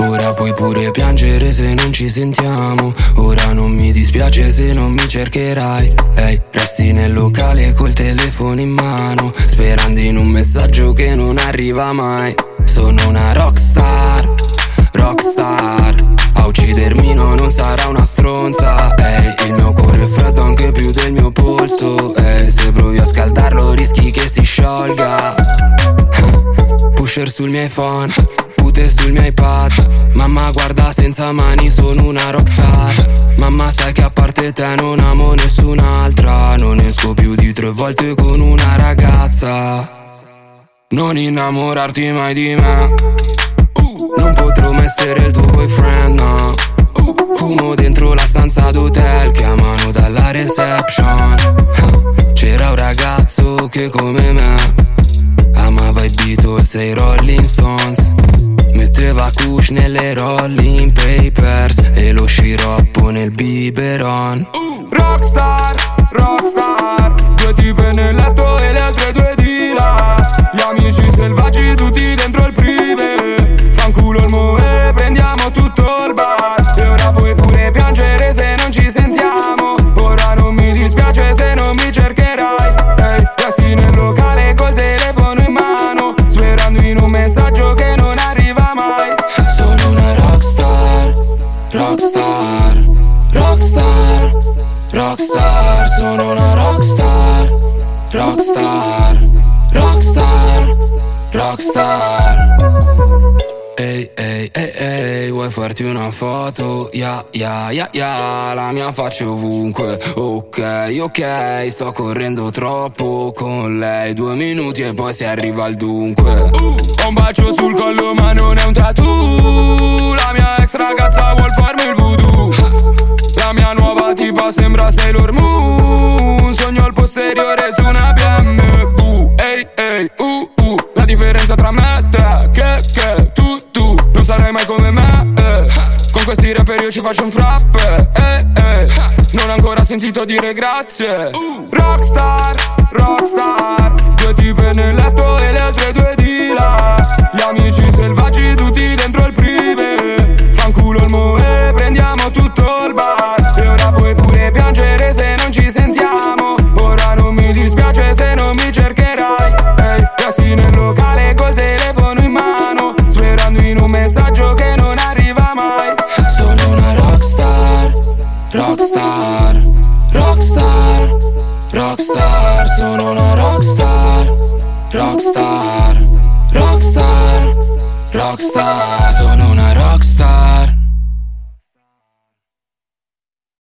Ora puoi pure piangere se non ci sentiamo. Ora non mi dispiace se non mi cercherai. Ehi, hey, resti nel locale col telefono in mano Sperando in un messaggio che non arriva mai. Sono una rockstar, rockstar. A uccidermi no, non sarà una stronza sciolga Pusher sul mio iPhone Pute sul mio iPad. Mamma guarda senza mani sono una rockstar. Mamma sai che a parte te non amo nessun'altra. Non esco più di tre volte con una ragazza. Non innamorarti mai di me. Non potrò mai essere il tuo boyfriend no. Fumo dentro la stanza d'hotel i Beatles e i Rolling Stones. Metteva kush nelle rolling papers E lo sciroppo nel biberon. Rockstar, rockstar rockstar, rockstar, rockstar Sono una rockstar, rockstar, rockstar, rockstar. Ehi, ehi, ehi, ehi, vuoi farti una foto? Ya, ya, ya, ya, la mia faccia ovunque. Ok, ok, sto correndo troppo con lei. Due minuti e poi si arriva al dunque. Ho un bacio sul collo ma non è un tattoo. La mia ex ragazza vuol farmi La mia nuova tipa sembra Sailor Moon. Sogno il posteriore su una BMW Ehi, ehi, uh, uh. La differenza tra me e te Che, che, tu, tu Non sarai mai come me, eh. Con questi rapper io ci faccio un frappe, eh, eh. Non ho ancora sentito dire grazie. Rockstar, rockstar. Due tipe nel letto e le altre due Resti nel locale col telefono in mano Sperando in un messaggio che non arriva mai. Sono una rockstar, rockstar, rockstar, rockstar. Sono una rockstar, rockstar, rockstar, rockstar. Sono